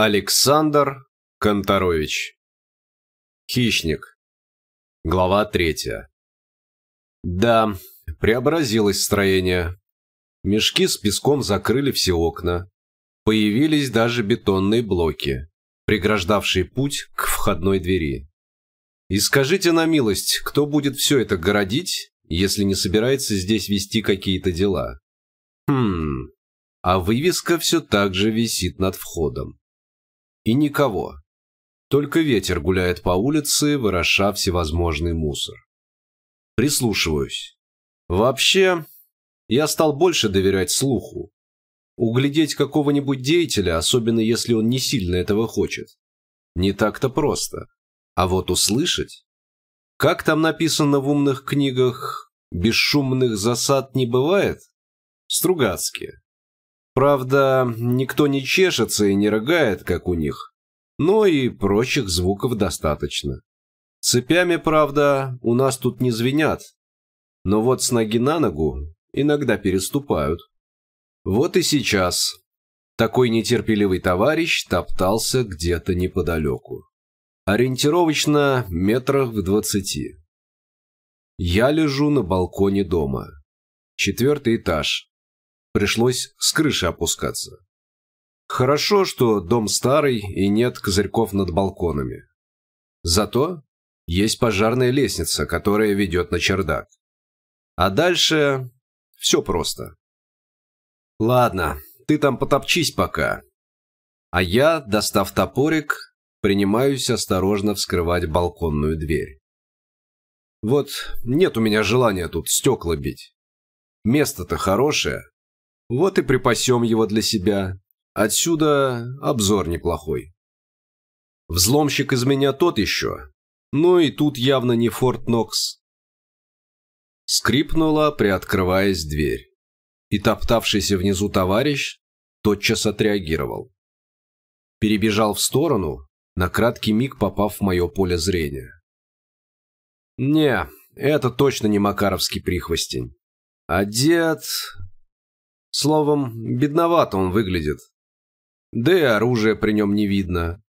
Александр Конторович Хищник Глава третья Да, преобразилось строение. Мешки с песком закрыли все окна. Появились даже бетонные блоки, преграждавшие путь к входной двери. И скажите на милость, кто будет все это городить, если не собирается здесь вести какие-то дела? Хм, а вывеска все так же висит над входом. И никого. Только ветер гуляет по улице, вороша всевозможный мусор. Прислушиваюсь. Вообще, я стал больше доверять слуху. Углядеть какого-нибудь деятеля, особенно если он не сильно этого хочет, не так-то просто. А вот услышать... Как там написано в умных книгах, бесшумных засад не бывает? Стругацкие. Правда, никто не чешется и не рыгает, как у них. Но и прочих звуков достаточно. Цепями, правда, у нас тут не звенят. Но вот с ноги на ногу иногда переступают. Вот и сейчас такой нетерпеливый товарищ топтался где-то неподалеку. Ориентировочно метрах в двадцати. Я лежу на балконе дома. Четвертый этаж пришлось с крыши опускаться. Хорошо, что дом старый и нет козырьков над балконами. Зато есть пожарная лестница, которая ведет на чердак. А дальше все просто. Ладно, ты там потопчись пока. А я, достав топорик, принимаюсь осторожно вскрывать балконную дверь. Вот нет у меня желания тут стекла бить. Место-то хорошее, вот и припасем его для себя. Отсюда обзор неплохой. Взломщик из меня тот еще. Ну и тут явно не Форт Нокс. Скрипнула, приоткрываясь дверь. И топтавшийся внизу товарищ тотчас отреагировал. Перебежал в сторону, на краткий миг попав в мое поле зрения. Не, это точно не макаровский прихвостень. Одет Словом, бедновато он выглядит. Да и оружия при нем не видно,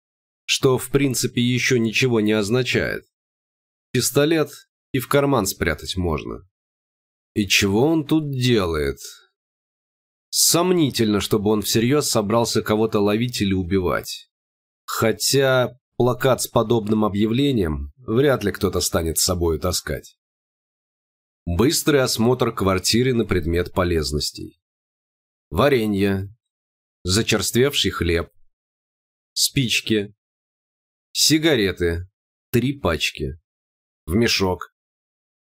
что в принципе еще ничего не означает. Пистолет и в карман спрятать можно. И чего он тут делает? Сомнительно, чтобы он всерьез собрался кого-то ловить или убивать. Хотя плакат с подобным объявлением вряд ли кто-то станет с собой таскать. Быстрый осмотр квартиры на предмет полезностей варенье, зачерствевший хлеб, спички, сигареты, три пачки, в мешок.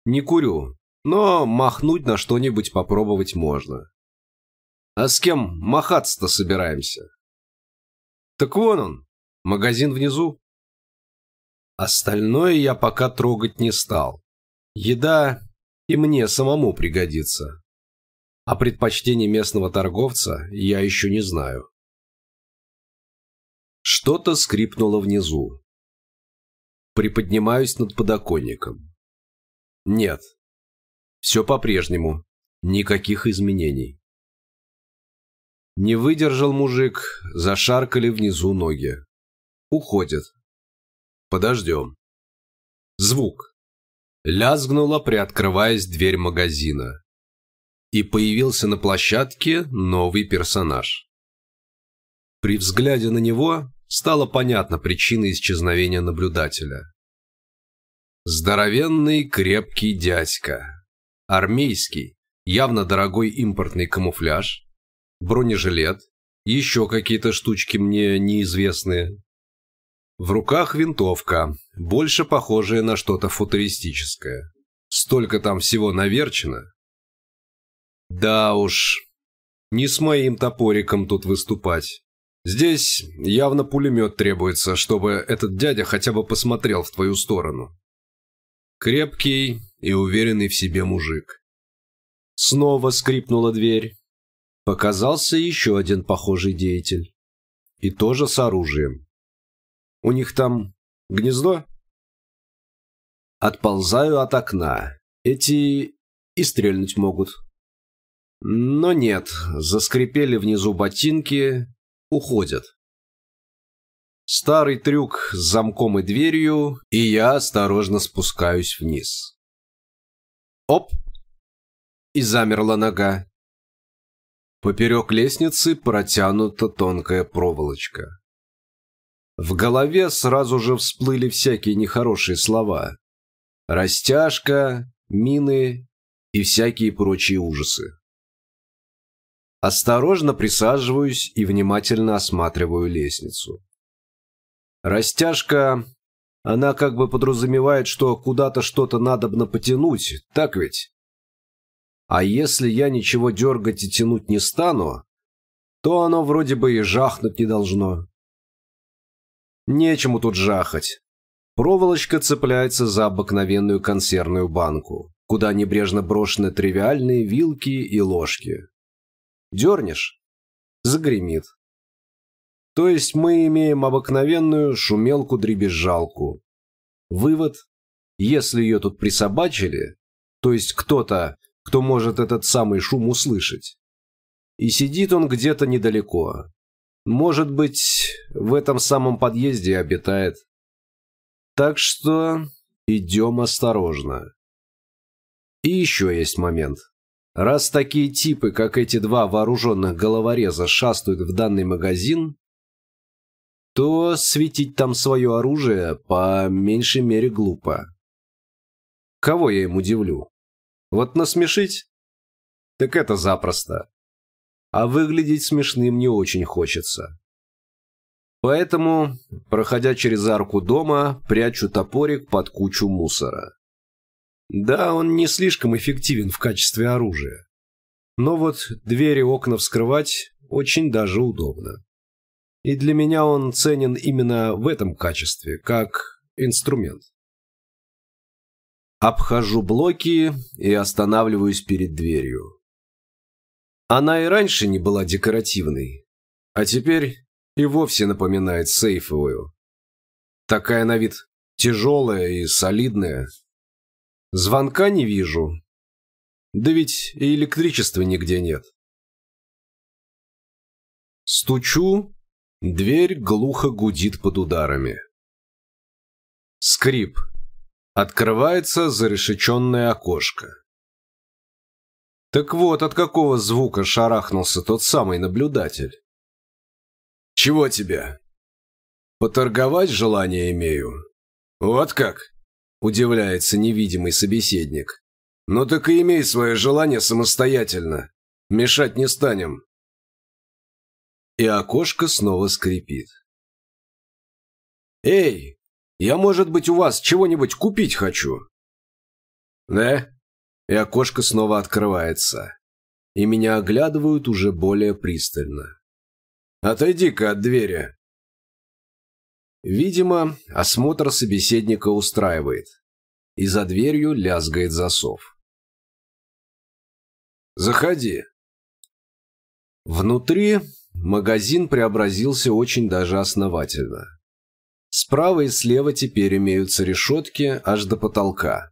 Не курю, но махнуть на что-нибудь попробовать можно. А с кем махаться-то собираемся? Так вон он, магазин внизу. Остальное я пока трогать не стал. Еда и мне самому пригодится. О предпочтении местного торговца я еще не знаю. Что-то скрипнуло внизу. Приподнимаюсь над подоконником. Нет. Все по-прежнему. Никаких изменений. Не выдержал мужик, зашаркали внизу ноги. Уходит. Подождем. Звук. Лязгнула, приоткрываясь дверь магазина и появился на площадке новый персонаж. При взгляде на него стала понятна причина исчезновения наблюдателя. Здоровенный крепкий дядька. Армейский, явно дорогой импортный камуфляж, бронежилет, еще какие-то штучки мне неизвестные. В руках винтовка, больше похожая на что-то футуристическое. Столько там всего наверчено, да уж, не с моим топориком тут выступать. Здесь явно пулемет требуется, чтобы этот дядя хотя бы посмотрел в твою сторону. Крепкий и уверенный в себе мужик. Снова скрипнула дверь. Показался еще один похожий деятель. И тоже с оружием. У них там гнездо? Отползаю от окна. Эти и стрельнуть могут. Но нет, заскрипели внизу ботинки, уходят. Старый трюк с замком и дверью, и я осторожно спускаюсь вниз. Оп! И замерла нога. Поперек лестницы протянута тонкая проволочка. В голове сразу же всплыли всякие нехорошие слова. Растяжка, мины и всякие прочие ужасы. Осторожно присаживаюсь и внимательно осматриваю лестницу. Растяжка, она как бы подразумевает, что куда-то что-то надобно потянуть, так ведь? А если я ничего дергать и тянуть не стану, то оно вроде бы и жахнуть не должно. Нечему тут жахать. Проволочка цепляется за обыкновенную консервную банку, куда небрежно брошены тривиальные вилки и ложки. Дернешь – загремит. То есть мы имеем обыкновенную шумелку-дребезжалку. Вывод – если ее тут присобачили, то есть кто-то, кто может этот самый шум услышать, и сидит он где-то недалеко, может быть, в этом самом подъезде обитает. Так что идем осторожно. И еще есть момент. Раз такие типы, как эти два вооруженных головореза, шастают в данный магазин, то светить там свое оружие по меньшей мере глупо. Кого я им удивлю? Вот насмешить? Так это запросто а выглядеть смешным не очень хочется. Поэтому, проходя через арку дома, прячу топорик под кучу мусора. Да, он не слишком эффективен в качестве оружия. Но вот двери окна вскрывать очень даже удобно. И для меня он ценен именно в этом качестве, как инструмент. Обхожу блоки и останавливаюсь перед дверью. Она и раньше не была декоративной, а теперь и вовсе напоминает сейфовую. Такая на вид тяжелая и солидная. Звонка не вижу. Да ведь и электричества нигде нет. Стучу, дверь глухо гудит под ударами. Скрип. Открывается зарешеченное окошко. Так вот, от какого звука шарахнулся тот самый наблюдатель. «Чего тебе?» «Поторговать желание имею». «Вот как?» – удивляется невидимый собеседник. «Ну так и имей свое желание самостоятельно. Мешать не станем». И окошко снова скрипит. «Эй, я, может быть, у вас чего-нибудь купить хочу?» «Да? и окошко снова открывается. И меня оглядывают уже более пристально. «Отойди-ка от двери!» Видимо, осмотр собеседника устраивает. И за дверью лязгает засов. «Заходи!» Внутри магазин преобразился очень даже основательно. Справа и слева теперь имеются решетки аж до потолка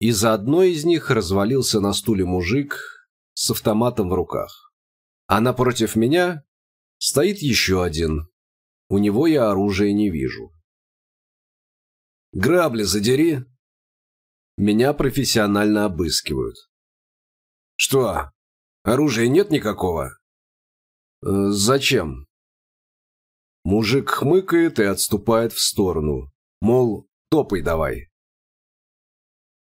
и за одной из них развалился на стуле мужик с автоматом в руках. А напротив меня стоит еще один. У него я оружия не вижу. «Грабли задери!» Меня профессионально обыскивают. «Что, оружия нет никакого?» «Э, «Зачем?» Мужик хмыкает и отступает в сторону. Мол, топай давай.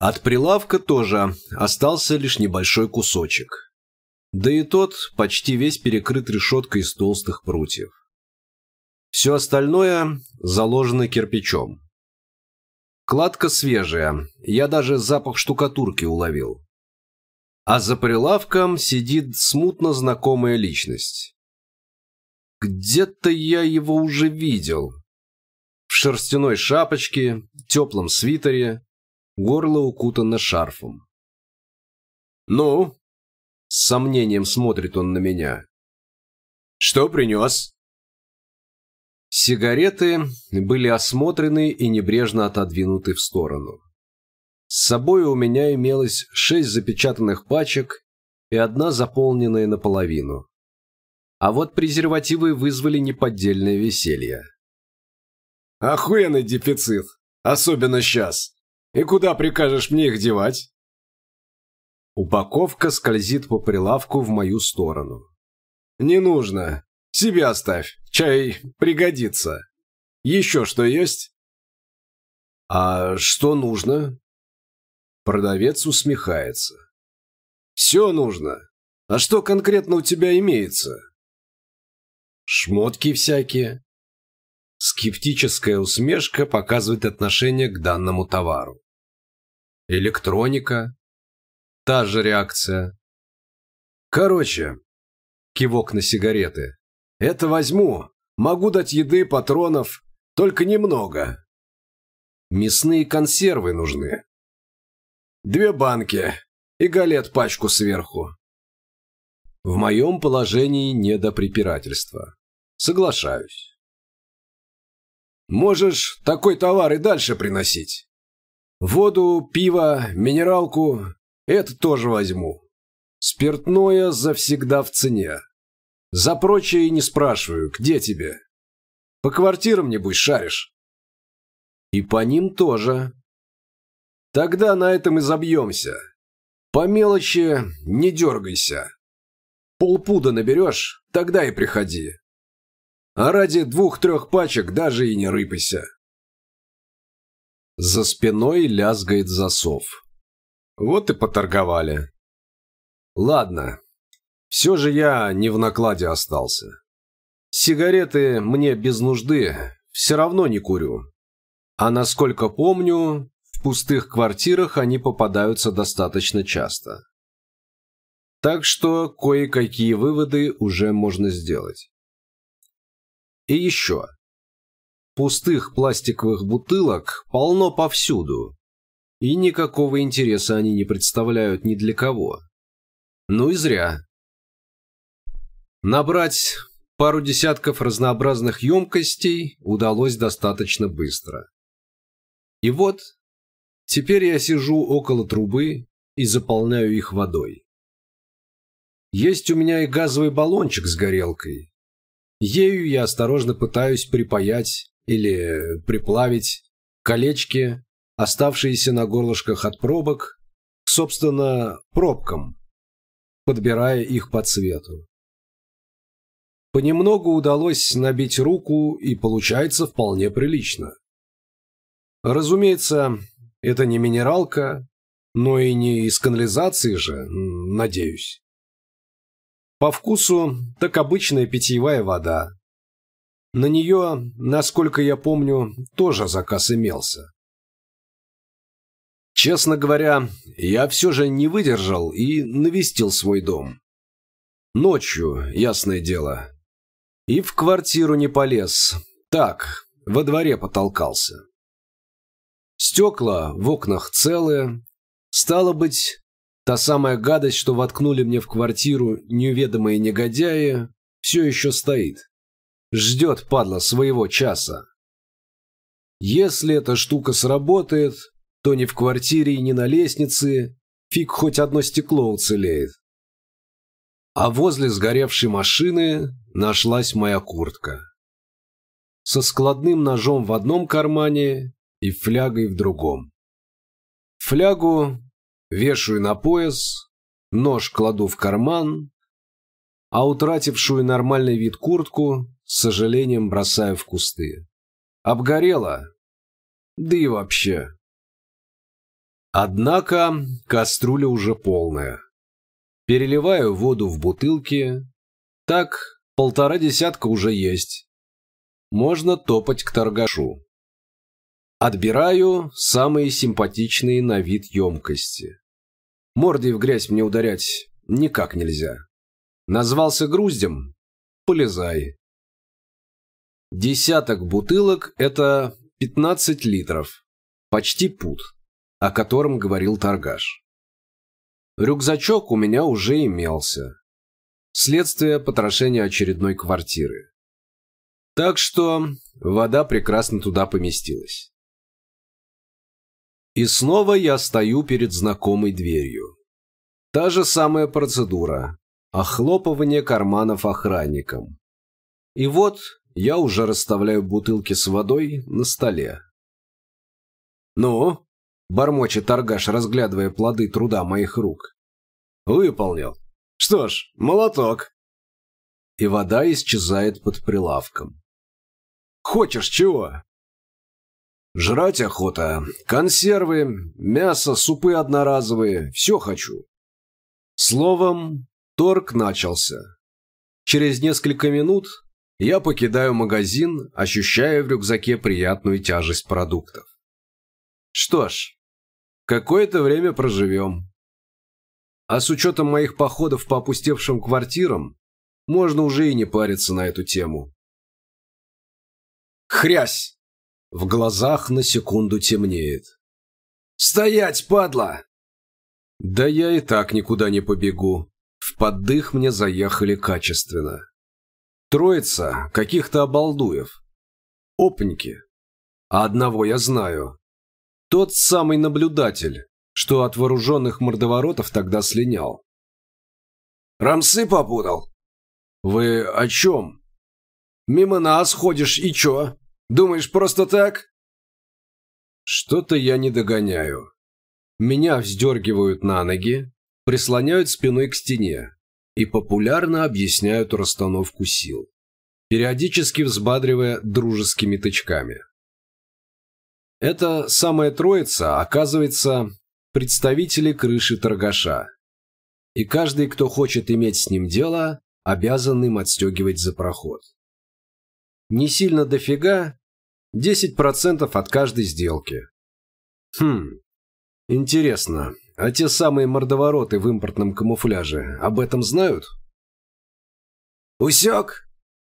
От прилавка тоже остался лишь небольшой кусочек. Да и тот почти весь перекрыт решеткой из толстых прутьев. Все остальное заложено кирпичом. Кладка свежая, я даже запах штукатурки уловил. А за прилавком сидит смутно знакомая личность. Где-то я его уже видел. В шерстяной шапочке, теплом свитере, горло укутано шарфом. «Ну?» — с сомнением смотрит он на меня. «Что принес?» Сигареты были осмотрены и небрежно отодвинуты в сторону. С собой у меня имелось шесть запечатанных пачек и одна заполненная наполовину. А вот презервативы вызвали неподдельное веселье. охуенный дефицит, особенно сейчас. И куда прикажешь мне их девать?» Упаковка скользит по прилавку в мою сторону. «Не нужно. Себе оставь. Чай пригодится. Еще что есть?» «А что нужно?» Продавец усмехается. «Все нужно. А что конкретно у тебя имеется?» «Шмотки всякие». Скептическая усмешка показывает отношение к данному товару. «Электроника». Та же реакция. «Короче», кивок на сигареты, «это возьму. Могу дать еды, патронов, только немного. Мясные консервы нужны. Две банки и галет пачку сверху. В моем положении не до препирательства. Соглашаюсь. Можешь такой товар и дальше приносить. Воду, пиво, минералку – это тоже возьму. Спиртное завсегда в цене. За прочее не спрашиваю, где тебе. По квартирам, небось, шаришь. И по ним тоже. Тогда на этом и забьемся. По мелочи не дергайся. Полпуда наберешь, тогда и приходи. А ради двух-трех пачек даже и не рыпайся. За спиной лязгает засов. Вот и поторговали. Ладно, все же я не в накладе остался. Сигареты мне без нужды, все равно не курю. А насколько помню, в пустых квартирах они попадаются достаточно часто. Так что кое-какие выводы уже можно сделать. И еще. Пустых пластиковых бутылок полно повсюду, и никакого интереса они не представляют ни для кого. Ну и зря. Набрать пару десятков разнообразных емкостей удалось достаточно быстро. И вот Теперь я сижу около трубы и заполняю их водой. Есть у меня и газовый баллончик с горелкой. Ею я осторожно пытаюсь припаять или приплавить колечки, оставшиеся на горлышках от пробок, собственно, пробкам, подбирая их по цвету. Понемногу удалось набить руку, и получается вполне прилично. Разумеется, это не минералка, но и не из канализации же, надеюсь. По вкусу так обычная питьевая вода. На нее, насколько я помню, тоже заказ имелся. Честно говоря, я все же не выдержал и навестил свой дом. Ночью, ясное дело. И в квартиру не полез. Так, во дворе потолкался. Стекла в окнах целые. Стало быть, та самая гадость, что воткнули мне в квартиру неведомые негодяи, все еще стоит. Ждет, падла, своего часа. Если эта штука сработает, то ни в квартире и ни на лестнице фиг хоть одно стекло уцелеет. А возле сгоревшей машины нашлась моя куртка. Со складным ножом в одном кармане и флягой в другом. Флягу вешаю на пояс, нож кладу в карман, а утратившую нормальный вид куртку с сожалением бросаю в кусты. Обгорела? Да и вообще. Однако кастрюля уже полная. Переливаю воду в бутылки. Так, полтора десятка уже есть. Можно топать к торгашу. Отбираю самые симпатичные на вид емкости. Мордой в грязь мне ударять никак нельзя. Назвался груздем? Полезай. Десяток бутылок – это 15 литров. Почти пут, о котором говорил торгаш. Рюкзачок у меня уже имелся. Следствие потрошения очередной квартиры. Так что вода прекрасно туда поместилась. И снова я стою перед знакомой дверью. Та же самая процедура. Охлопывание карманов охранником. И вот я уже расставляю бутылки с водой на столе. «Ну?» – бормочет торгаш, разглядывая плоды труда моих рук. «Выполнил. Что ж, молоток». И вода исчезает под прилавком. «Хочешь чего?» «Жрать охота. Консервы, мясо, супы одноразовые. Все хочу». Словом, торг начался. Через несколько минут я покидаю магазин, ощущая в рюкзаке приятную тяжесть продуктов. Что ж, какое-то время проживем. А с учетом моих походов по опустевшим квартирам, можно уже и не париться на эту тему. Хрясь! В глазах на секунду темнеет. «Стоять, падла!» Да я и так никуда не побегу. В поддых мне заехали качественно. Троица каких-то обалдуев. Опники. А одного я знаю. Тот самый наблюдатель, что от вооруженных мордоворотов тогда слинял. «Рамсы попутал?» «Вы о чем?» «Мимо нас ходишь и чё? Думаешь, просто так?» «Что-то я не догоняю. Меня вздергивают на ноги, прислоняют спиной к стене и популярно объясняют расстановку сил, периодически взбадривая дружескими тычками. Эта самая троица, оказывается, представители крыши торгаша. И каждый, кто хочет иметь с ним дело, обязан им отстегивать за проход. Не сильно дофига, 10% от каждой сделки. Хм, интересно, а те самые мордовороты в импортном камуфляже об этом знают? «Усек?»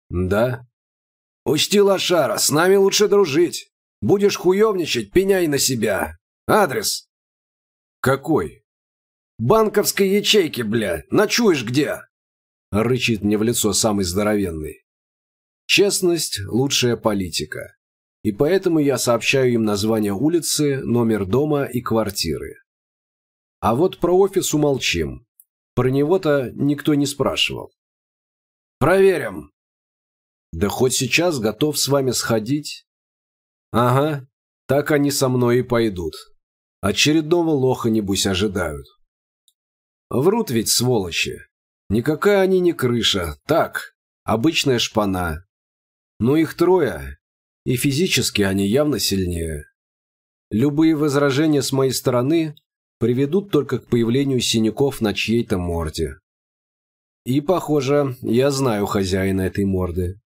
«Да». «Учти, лошара, с нами лучше дружить. Будешь хуевничать, пеняй на себя. Адрес?» «Какой?» «Банковской ячейки, бля. Ночуешь где?» Рычит мне в лицо самый здоровенный. Честность – лучшая политика. И поэтому я сообщаю им название улицы, номер дома и квартиры. А вот про офис умолчим. Про него-то никто не спрашивал. «Проверим!» «Да хоть сейчас готов с вами сходить». «Ага, так они со мной и пойдут. Очередного лоха, небось, ожидают». Врут ведь, сволочи. Никакая они не крыша, так, обычная шпана. Но их трое, и физически они явно сильнее. Любые возражения с моей стороны приведут только к появлению синяков на чьей-то морде. И, похоже, я знаю хозяина этой морды.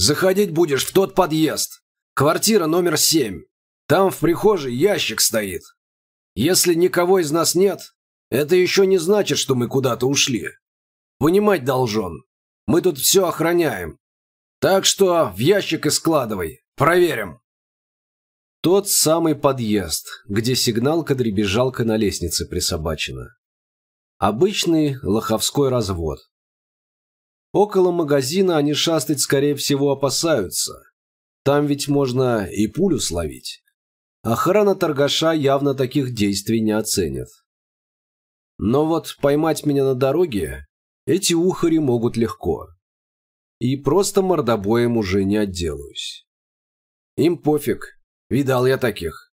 «Заходить будешь в тот подъезд. Квартира номер семь. Там в прихожей ящик стоит. Если никого из нас нет, это еще не значит, что мы куда-то ушли. Понимать должен. Мы тут все охраняем. Так что в ящик и складывай. Проверим». Тот самый подъезд, где сигналка-дребезжалка на лестнице присобачена. Обычный лоховской развод. Около магазина они шастать, скорее всего, опасаются. Там ведь можно и пулю словить. Охрана торгаша явно таких действий не оценит. Но вот поймать меня на дороге эти ухари могут легко. И просто мордобоем уже не отделаюсь. Им пофиг, Видал я таких.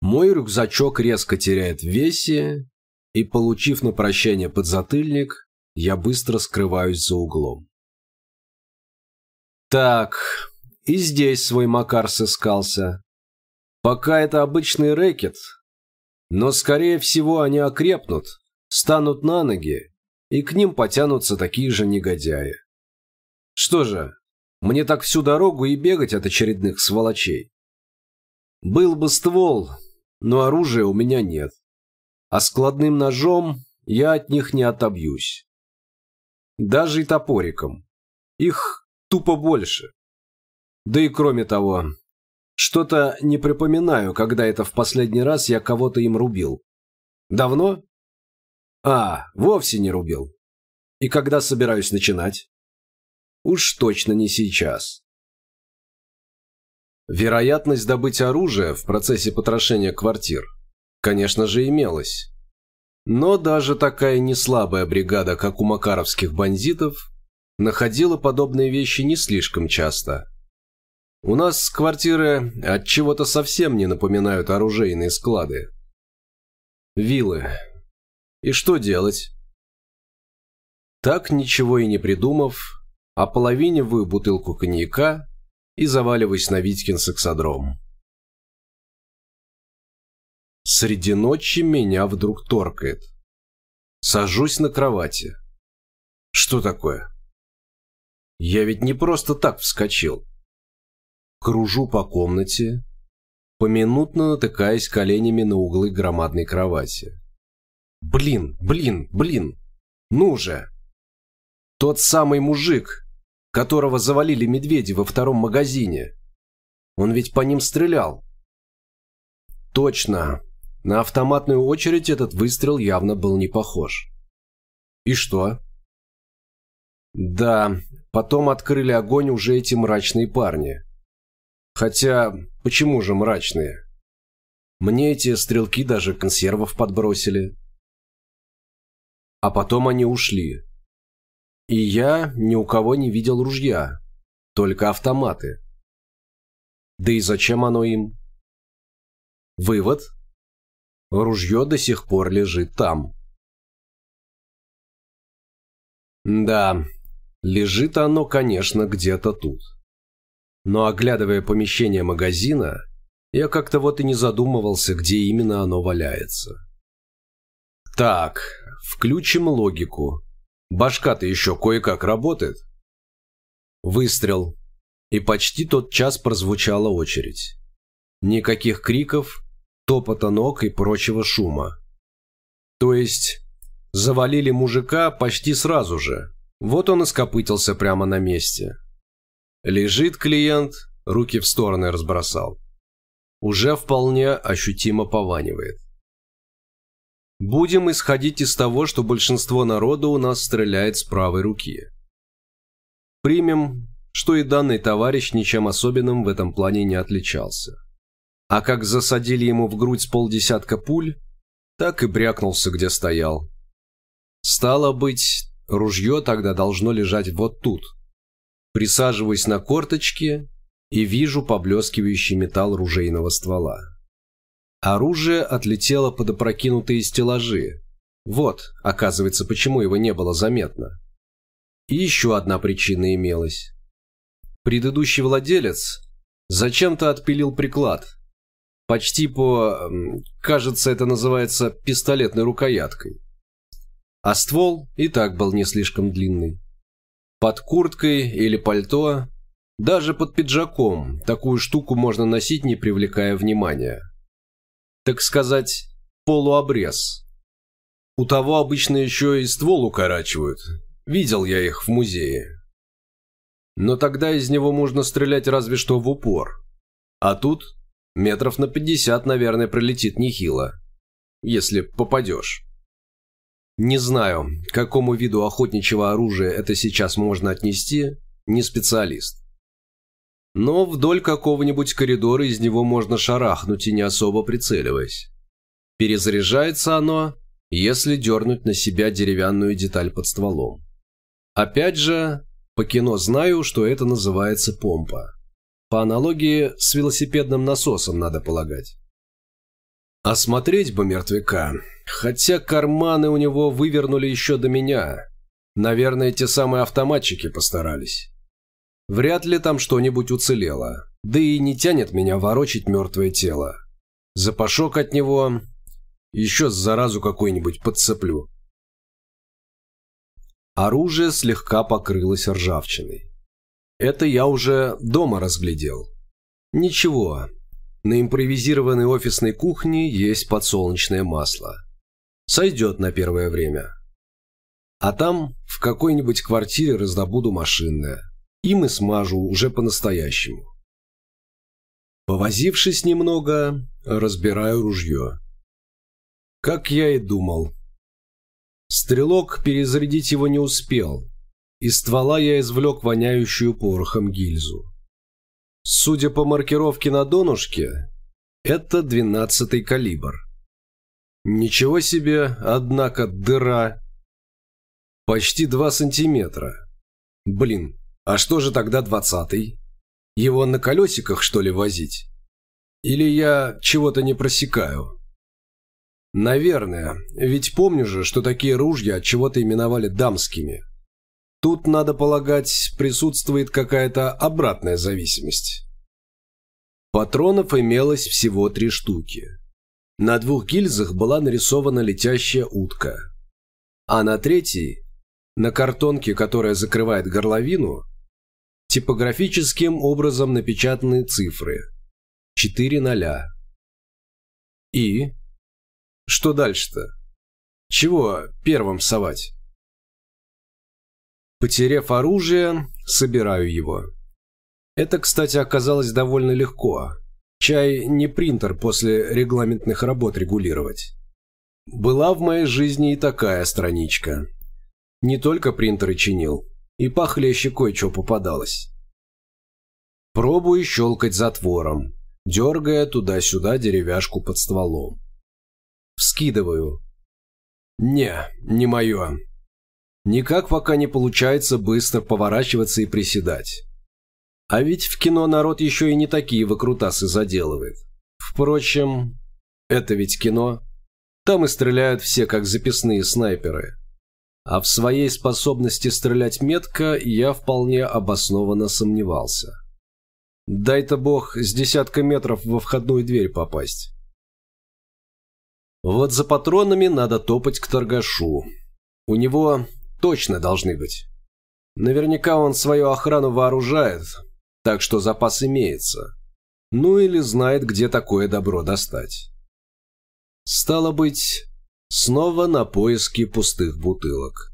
Мой рюкзачок резко теряет в весе, и, получив на прощание подзатыльник, я быстро скрываюсь за углом. Так, и здесь свой Макар сыскался. Пока это обычный рэкет, но, скорее всего, они окрепнут, станут на ноги, и к ним потянутся такие же негодяи. Что же, мне так всю дорогу и бегать от очередных сволочей. Был бы ствол, но оружия у меня нет. А складным ножом я от них не отобьюсь. Даже и топориком. Их тупо больше. Да и кроме того, что-то не припоминаю, когда это в последний раз я кого-то им рубил. Давно? А, вовсе не рубил. И когда собираюсь начинать? Уж точно не сейчас. Вероятность добыть оружие в процессе потрошения квартир, конечно же, имелась. Но даже такая неслабая бригада, как у макаровских бандитов, находила подобные вещи не слишком часто. У нас квартиры от чего-то совсем не напоминают оружейные склады. Вилы. И что делать? Так, ничего и не придумав, ополовиниваю бутылку коньяка и заваливаюсь на Витькин сексодром. Среди ночи меня вдруг торкает. Сажусь на кровати. Что такое? Я ведь не просто так вскочил. Кружу по комнате, поминутно натыкаясь коленями на углы громадной кровати. Блин, блин, блин, ну же! Тот самый мужик, которого завалили медведи во втором магазине. Он ведь по ним стрелял. Точно, на автоматную очередь этот выстрел явно был не похож. И что? Да, потом открыли огонь уже эти мрачные парни. Хотя, почему же мрачные? Мне эти стрелки даже консервов подбросили. А потом они ушли. И я ни у кого не видел ружья, только автоматы. Да и зачем оно им? Вывод – Ружье до сих пор лежит там. Да, лежит оно, конечно, где-то тут. Но оглядывая помещение магазина, я как-то вот и не задумывался, где именно оно валяется. Так, включим логику. Башка-то еще кое-как работает. Выстрел. И почти тот час прозвучала очередь. Никаких криков, топота ног и прочего шума. То есть, завалили мужика почти сразу же. Вот он и скопытился прямо на месте. Лежит клиент, руки в стороны разбросал. Уже вполне ощутимо пованивает. Будем исходить из того, что большинство народа у нас стреляет с правой руки. Примем, что и данный товарищ ничем особенным в этом плане не отличался. А как засадили ему в грудь полдесятка пуль, так и брякнулся, где стоял. Стало быть, ружье тогда должно лежать вот тут. Присаживаюсь на корточки и вижу поблескивающий металл ружейного ствола. Оружие отлетело под опрокинутые стеллажи. Вот, оказывается, почему его не было заметно. И еще одна причина имелась. Предыдущий владелец зачем-то отпилил приклад – Почти по, кажется, это называется пистолетной рукояткой. А ствол и так был не слишком длинный. Под курткой или пальто, даже под пиджаком, такую штуку можно носить, не привлекая внимания. Так сказать, полуобрез. У того обычно еще и ствол укорачивают. Видел я их в музее. Но тогда из него можно стрелять разве что в упор. А тут Метров на пятьдесят, наверное, пролетит нехило. Если попадешь. Не знаю, к какому виду охотничьего оружия это сейчас можно отнести, не специалист. Но вдоль какого-нибудь коридора из него можно шарахнуть и не особо прицеливаясь. Перезаряжается оно, если дернуть на себя деревянную деталь под стволом. Опять же, по кино знаю, что это называется помпа. По аналогии с велосипедным насосом, надо полагать. Осмотреть бы мертвяка, хотя карманы у него вывернули еще до меня. Наверное, те самые автоматчики постарались. Вряд ли там что-нибудь уцелело, да и не тянет меня ворочить мертвое тело. Запашок от него еще заразу какую-нибудь подцеплю. Оружие слегка покрылось ржавчиной. Это я уже дома разглядел. Ничего, на импровизированной офисной кухне есть подсолнечное масло. Сойдет на первое время. А там в какой-нибудь квартире раздобуду машинное. Им и смажу уже по-настоящему. Повозившись немного, разбираю ружье. Как я и думал. Стрелок перезарядить его не успел, из ствола я извлек воняющую порохом гильзу. Судя по маркировке на донышке, это двенадцатый калибр. Ничего себе, однако, дыра. Почти два сантиметра. Блин, а что же тогда двадцатый? Его на колесиках, что ли, возить? Или я чего-то не просекаю? Наверное, ведь помню же, что такие ружья от чего-то именовали дамскими. Тут, надо полагать, присутствует какая-то обратная зависимость. Патронов имелось всего три штуки. На двух гильзах была нарисована летящая утка. А на третьей, на картонке, которая закрывает горловину, типографическим образом напечатаны цифры. Четыре ноля. И? Что дальше-то? Чего первым совать? Потерев оружие, собираю его. Это, кстати, оказалось довольно легко. Чай не принтер после регламентных работ регулировать. Была в моей жизни и такая страничка. Не только принтеры чинил, и похлеще кое-что попадалось. Пробую щелкать затвором, дергая туда-сюда деревяшку под стволом. Вскидываю. Не, не мое. Никак пока не получается быстро поворачиваться и приседать. А ведь в кино народ еще и не такие выкрутасы заделывает. Впрочем, это ведь кино. Там и стреляют все, как записные снайперы. А в своей способности стрелять метко я вполне обоснованно сомневался. Дай-то бог с десятка метров во входную дверь попасть. Вот за патронами надо топать к торгашу. У него точно должны быть. Наверняка он свою охрану вооружает, так что запас имеется. Ну или знает, где такое добро достать. Стало быть, снова на поиски пустых бутылок.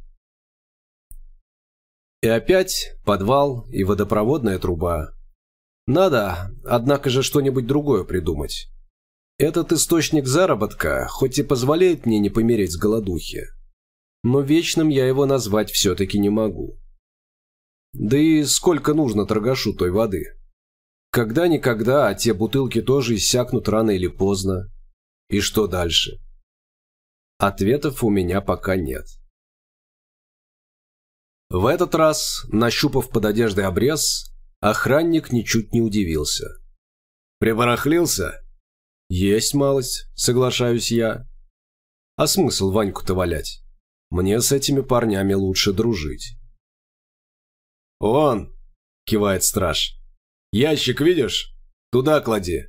И опять подвал и водопроводная труба. Надо, однако же, что-нибудь другое придумать. Этот источник заработка хоть и позволяет мне не помереть с голодухи, но вечным я его назвать все-таки не могу. Да и сколько нужно торгашу той воды? Когда-никогда, а те бутылки тоже иссякнут рано или поздно. И что дальше? Ответов у меня пока нет. В этот раз, нащупав под одеждой обрез, охранник ничуть не удивился. «Прибарахлился?» «Есть малость», — соглашаюсь я. «А смысл Ваньку-то валять? Мне с этими парнями лучше дружить». «Вон!» – кивает страж. «Ящик видишь? Туда клади!»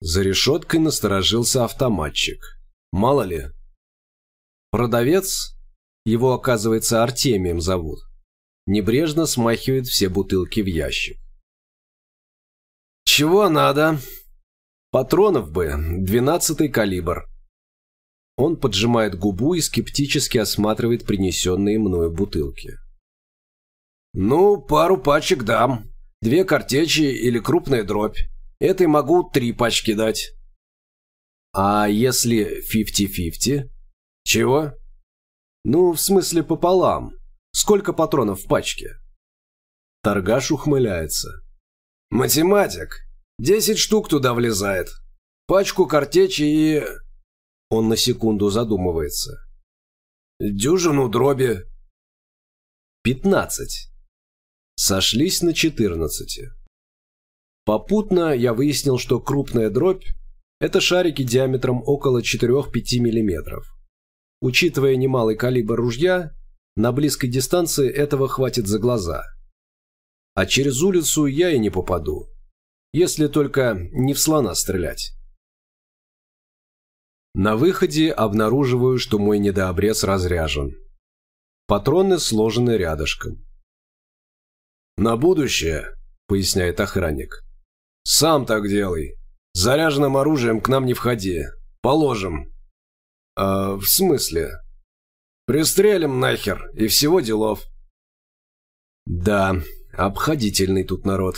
За решеткой насторожился автоматчик. Мало ли. Продавец, его, оказывается, Артемием зовут, небрежно смахивает все бутылки в ящик. «Чего надо?» «Патронов бы, двенадцатый калибр». Он поджимает губу и скептически осматривает принесенные мною бутылки. «Ну, пару пачек дам. Две картечи или крупная дробь. Этой могу три пачки дать». «А если фифти-фифти?» «Чего?» «Ну, в смысле пополам. Сколько патронов в пачке?» Торгаш ухмыляется. «Математик. Десять штук туда влезает. Пачку картечи и...» Он на секунду задумывается. «Дюжину дроби». «Пятнадцать» сошлись на 14. Попутно я выяснил, что крупная дробь – это шарики диаметром около 4-5 мм. Учитывая немалый калибр ружья, на близкой дистанции этого хватит за глаза. А через улицу я и не попаду, если только не в слона стрелять. На выходе обнаруживаю, что мой недообрез разряжен. Патроны сложены рядышком. «На будущее», — поясняет охранник. «Сам так делай. Заряженным оружием к нам не входи. Положим». «А в смысле?» «Пристрелим нахер, и всего делов». «Да, обходительный тут народ».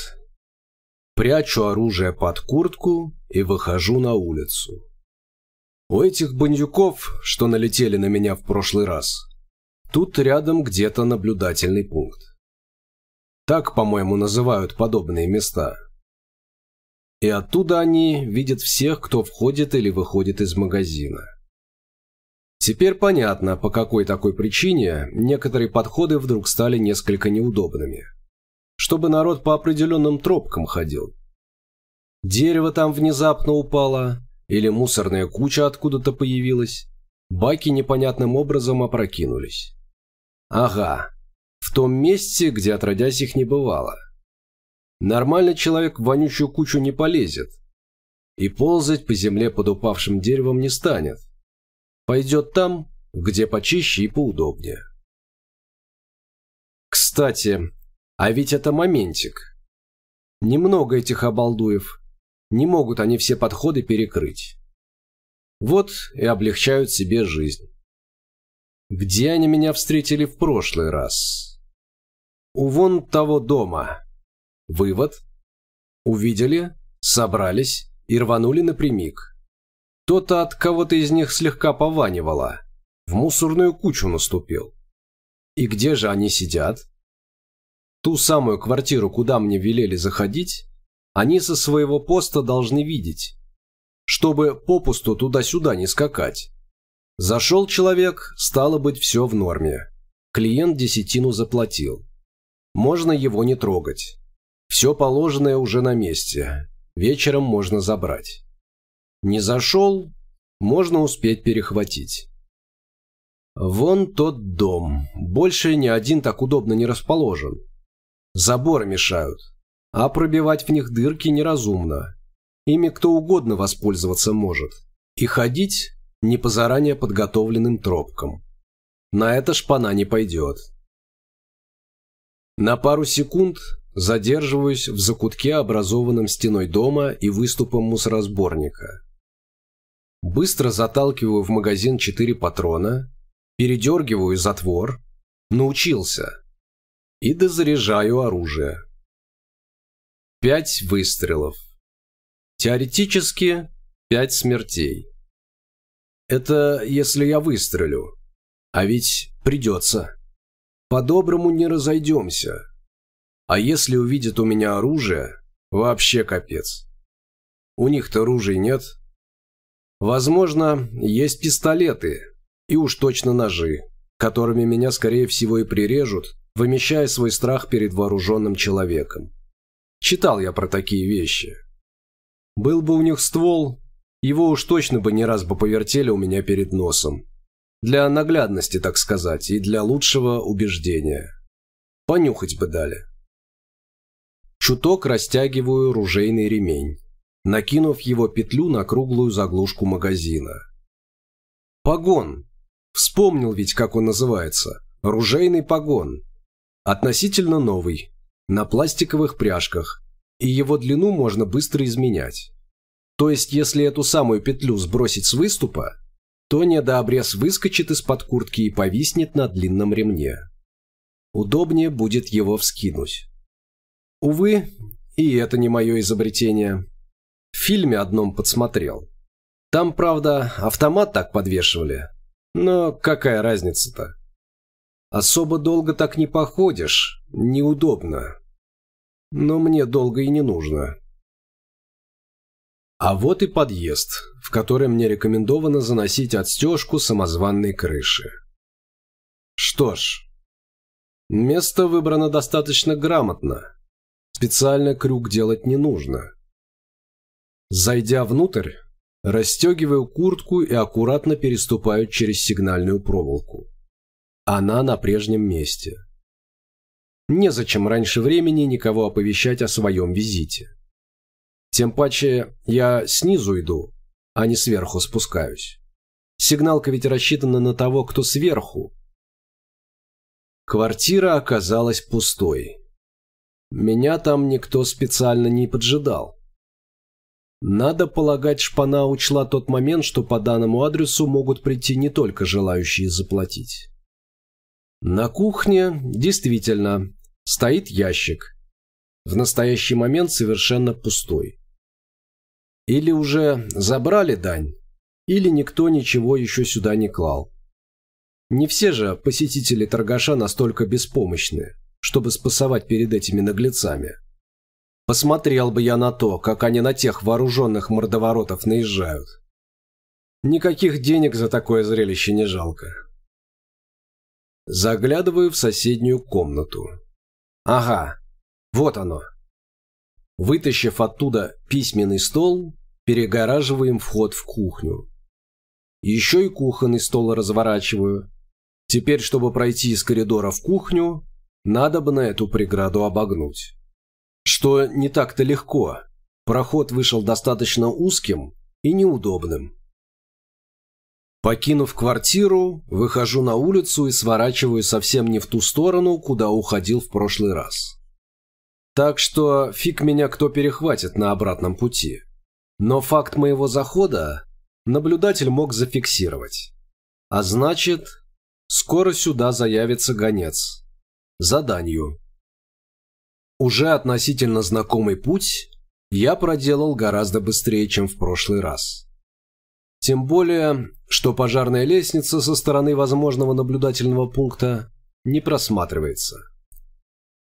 Прячу оружие под куртку и выхожу на улицу. У этих бандюков, что налетели на меня в прошлый раз, тут рядом где-то наблюдательный пункт. Так, по-моему, называют подобные места. И оттуда они видят всех, кто входит или выходит из магазина. Теперь понятно, по какой такой причине некоторые подходы вдруг стали несколько неудобными. Чтобы народ по определенным тропкам ходил. Дерево там внезапно упало, или мусорная куча откуда-то появилась, баки непонятным образом опрокинулись. Ага, в том месте, где отродясь их не бывало. Нормальный человек в вонючую кучу не полезет и ползать по земле под упавшим деревом не станет. Пойдет там, где почище и поудобнее. Кстати, а ведь это моментик. Немного этих обалдуев. Не могут они все подходы перекрыть. Вот и облегчают себе жизнь. Где они меня встретили в прошлый раз? У вон того дома. Вывод. Увидели, собрались и рванули напрямик. Кто-то от кого-то из них слегка пованивало. В мусорную кучу наступил. И где же они сидят? Ту самую квартиру, куда мне велели заходить, они со своего поста должны видеть, чтобы попусту туда-сюда не скакать. Зашел человек, стало быть, все в норме. Клиент десятину заплатил. Можно его не трогать. Все положенное уже на месте. Вечером можно забрать. Не зашел, можно успеть перехватить. Вон тот дом. Больше ни один так удобно не расположен. Заборы мешают, а пробивать в них дырки неразумно. Ими кто угодно воспользоваться может. И ходить не по заранее подготовленным тропкам. На это шпана не пойдет. На пару секунд задерживаюсь в закутке, образованном стеной дома и выступом мусоросборника. Быстро заталкиваю в магазин четыре патрона, передергиваю затвор, научился, и дозаряжаю оружие. Пять выстрелов. Теоретически пять смертей. Это если я выстрелю. А ведь придется. По-доброму не разойдемся. А если увидят у меня оружие, вообще капец. У них-то оружия нет. Возможно, есть пистолеты и уж точно ножи, которыми меня, скорее всего, и прирежут, вымещая свой страх перед вооруженным человеком. Читал я про такие вещи. Был бы у них ствол, его уж точно бы не раз бы повертели у меня перед носом. Для наглядности, так сказать, и для лучшего убеждения. Понюхать бы дали. Чуток растягиваю ружейный ремень, накинув его петлю на круглую заглушку магазина. Погон. Вспомнил ведь, как он называется. Ружейный погон. Относительно новый, на пластиковых пряжках, и его длину можно быстро изменять. То есть, если эту самую петлю сбросить с выступа, то недообрез выскочит из-под куртки и повиснет на длинном ремне. Удобнее будет его вскинуть. Увы, и это не мое изобретение. В фильме одном подсмотрел. Там, правда, автомат так подвешивали. Но какая разница-то? Особо долго так не походишь, неудобно. Но мне долго и не нужно. А вот и подъезд, в который мне рекомендовано заносить отстежку самозванной крыши. Что ж, место выбрано достаточно грамотно. Специально крюк делать не нужно. Зайдя внутрь, расстегиваю куртку и аккуратно переступаю через сигнальную проволоку. Она на прежнем месте. Незачем раньше времени никого оповещать о своем визите. Тем паче я снизу иду, а не сверху спускаюсь. Сигналка ведь рассчитана на того, кто сверху. Квартира оказалась пустой. Меня там никто специально не поджидал. Надо полагать, шпана учла тот момент, что по данному адресу могут прийти не только желающие заплатить. На кухне действительно стоит ящик. В настоящий момент совершенно пустой. Или уже забрали дань, или никто ничего еще сюда не клал. Не все же посетители торгаша настолько беспомощны, чтобы спасовать перед этими наглецами. Посмотрел бы я на то, как они на тех вооруженных мордоворотов наезжают. Никаких денег за такое зрелище не жалко. Заглядываю в соседнюю комнату. Ага, вот оно. Вытащив оттуда письменный стол, перегораживаем вход в кухню. Еще и кухонный стол разворачиваю. Теперь, чтобы пройти из коридора в кухню, надо бы на эту преграду обогнуть. Что не так-то легко. Проход вышел достаточно узким и неудобным. Покинув квартиру, выхожу на улицу и сворачиваю совсем не в ту сторону, куда уходил в прошлый раз. Так что фиг меня кто перехватит на обратном пути. Но факт моего захода наблюдатель мог зафиксировать. А значит, скоро сюда заявится гонец. Заданию. Уже относительно знакомый путь я проделал гораздо быстрее, чем в прошлый раз. Тем более, что пожарная лестница со стороны возможного наблюдательного пункта не просматривается.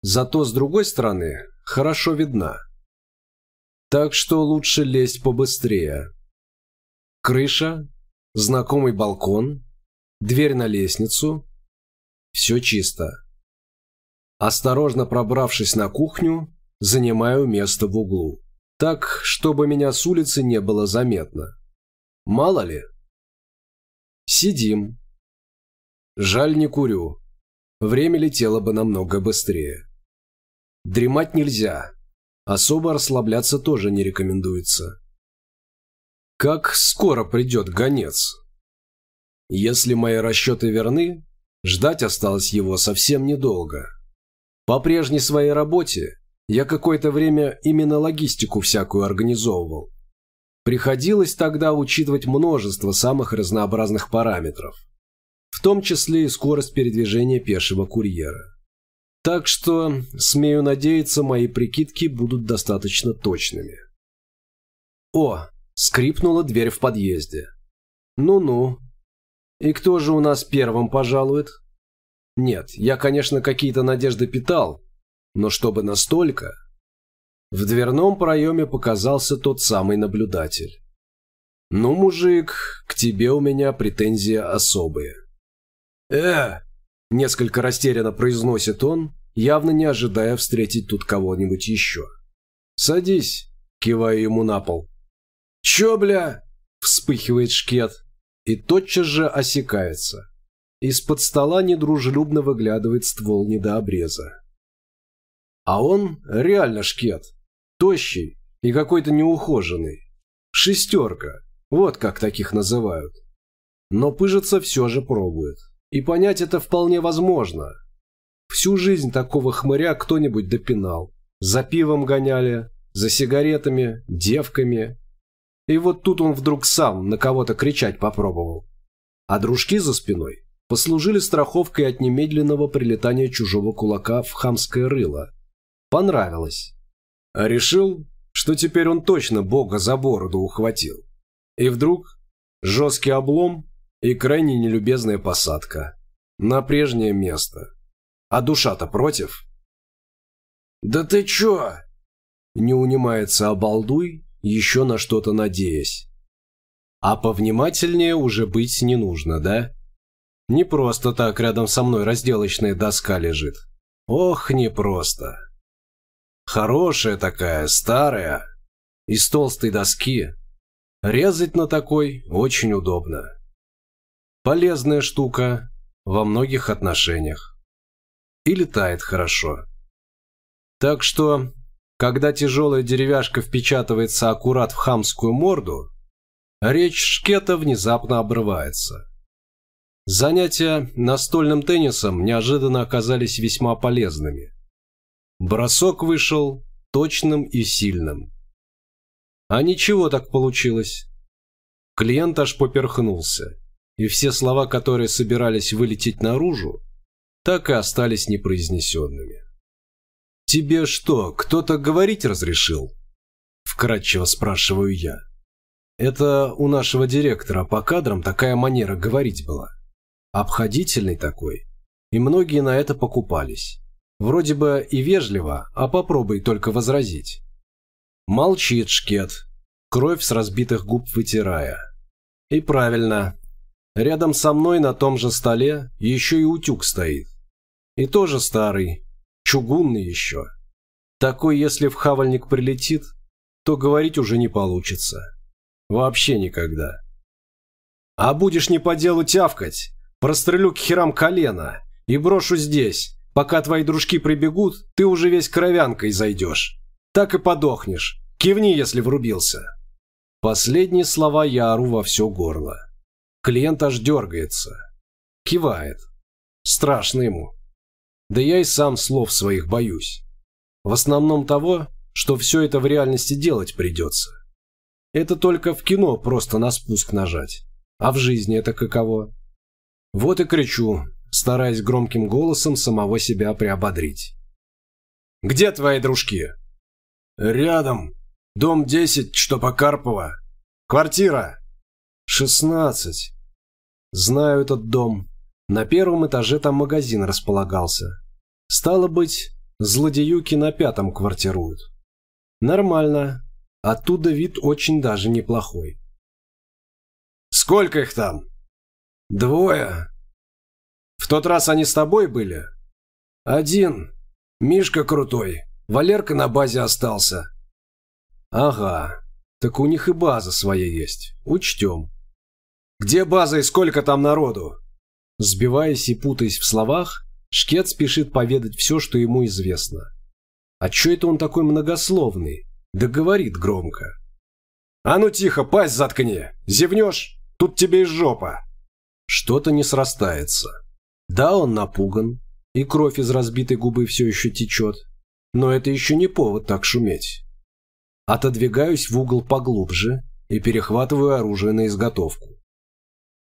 Зато с другой стороны хорошо видна. Так что лучше лезть побыстрее. Крыша, знакомый балкон, дверь на лестницу. Все чисто. Осторожно пробравшись на кухню, занимаю место в углу. Так, чтобы меня с улицы не было заметно. Мало ли. Сидим. Жаль, не курю. Время летело бы намного быстрее. Дремать нельзя. Особо расслабляться тоже не рекомендуется. Как скоро придет гонец? Если мои расчеты верны, ждать осталось его совсем недолго. По прежней своей работе я какое-то время именно логистику всякую организовывал. Приходилось тогда учитывать множество самых разнообразных параметров, в том числе и скорость передвижения пешего курьера. Так что, смею надеяться, мои прикидки будут достаточно точными. О, скрипнула дверь в подъезде. Ну-ну. И кто же у нас первым пожалует? Нет, я, конечно, какие-то надежды питал, но чтобы настолько... В дверном проеме показался тот самый наблюдатель. «Ну, мужик, к тебе у меня претензии особые». «Э!» – несколько растерянно произносит он, явно не ожидая встретить тут кого-нибудь еще. «Садись», – киваю ему на пол. «Чё, бля?» – вспыхивает шкет и тотчас же осекается. Из-под стола недружелюбно выглядывает ствол недообреза. А он реально шкет. Тощий и какой-то неухоженный. Шестерка. Вот как таких называют. Но пыжиться все же пробует. И понять это вполне возможно. Всю жизнь такого хмыря кто-нибудь допинал. За пивом гоняли, за сигаретами, девками. И вот тут он вдруг сам на кого-то кричать попробовал. А дружки за спиной послужили страховкой от немедленного прилетания чужого кулака в хамское рыло. Понравилось. А решил, что теперь он точно бога за бороду ухватил. И вдруг жесткий облом и крайне нелюбезная посадка. На прежнее место. А душа-то против? «Да ты чё?» Не унимается обалдуй, еще на что-то надеясь. А повнимательнее уже быть не нужно, да? Не просто так рядом со мной разделочная доска лежит. Ох, не просто. Хорошая такая, старая, из толстой доски. Резать на такой очень удобно. Полезная штука во многих отношениях. И летает хорошо. Так что, когда тяжелая деревяшка впечатывается аккурат в хамскую морду, речь шкета внезапно обрывается. Занятия настольным теннисом неожиданно оказались весьма полезными. Бросок вышел точным и сильным. А ничего так получилось. Клиент аж поперхнулся, и все слова, которые собирались вылететь наружу, так и остались непроизнесенными. «Тебе что, кто-то говорить разрешил?» Вкратчиво спрашиваю я. Это у нашего директора по кадрам такая манера говорить была. Обходительный такой. И многие на это покупались. Вроде бы и вежливо, а попробуй только возразить. Молчит шкет, кровь с разбитых губ вытирая. И правильно. Рядом со мной на том же столе еще и утюг стоит. И тоже старый, чугунный еще. Такой, если в хавальник прилетит, то говорить уже не получится. Вообще никогда. А будешь не по делу тявкать, прострелю к херам колено и брошу здесь. Пока твои дружки прибегут, ты уже весь кровянкой зайдешь. Так и подохнешь. Кивни, если врубился. Последние слова я ору во все горло. Клиент аж дергается. Кивает. Страшно ему. Да я и сам слов своих боюсь. В основном того, что все это в реальности делать придется. Это только в кино просто на спуск нажать. А в жизни это каково? Вот и кричу, стараясь громким голосом самого себя приободрить. «Где твои дружки?» «Рядом. Дом 10, что по Карпова. Квартира?» «Шестнадцать. Знаю этот дом. На первом этаже там магазин располагался. Стало быть, Злодеюки на пятом квартируют. Нормально. Оттуда вид очень даже неплохой. Сколько их там? Двое. В тот раз они с тобой были? Один. Мишка крутой. Валерка на базе остался. Ага. Так у них и база своя есть. Учтем. Где база и сколько там народу? Сбиваясь и путаясь в словах, Шкет спешит поведать все, что ему известно. А че это он такой многословный? Да говорит громко. «А ну тихо, пасть заткни! Зевнешь? Тут тебе и жопа!» Что-то не срастается. Да, он напуган, и кровь из разбитой губы все еще течет, но это еще не повод так шуметь. Отодвигаюсь в угол поглубже и перехватываю оружие на изготовку.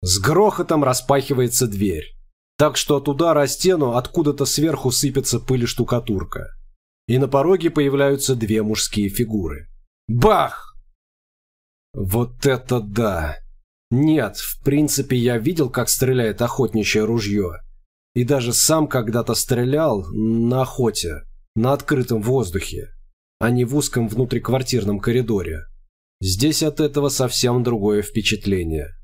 С грохотом распахивается дверь так что от удара о стену откуда-то сверху сыпется пыль и штукатурка. И на пороге появляются две мужские фигуры. Бах! Вот это да! Нет, в принципе, я видел, как стреляет охотничье ружье. И даже сам когда-то стрелял на охоте, на открытом воздухе, а не в узком внутриквартирном коридоре. Здесь от этого совсем другое впечатление.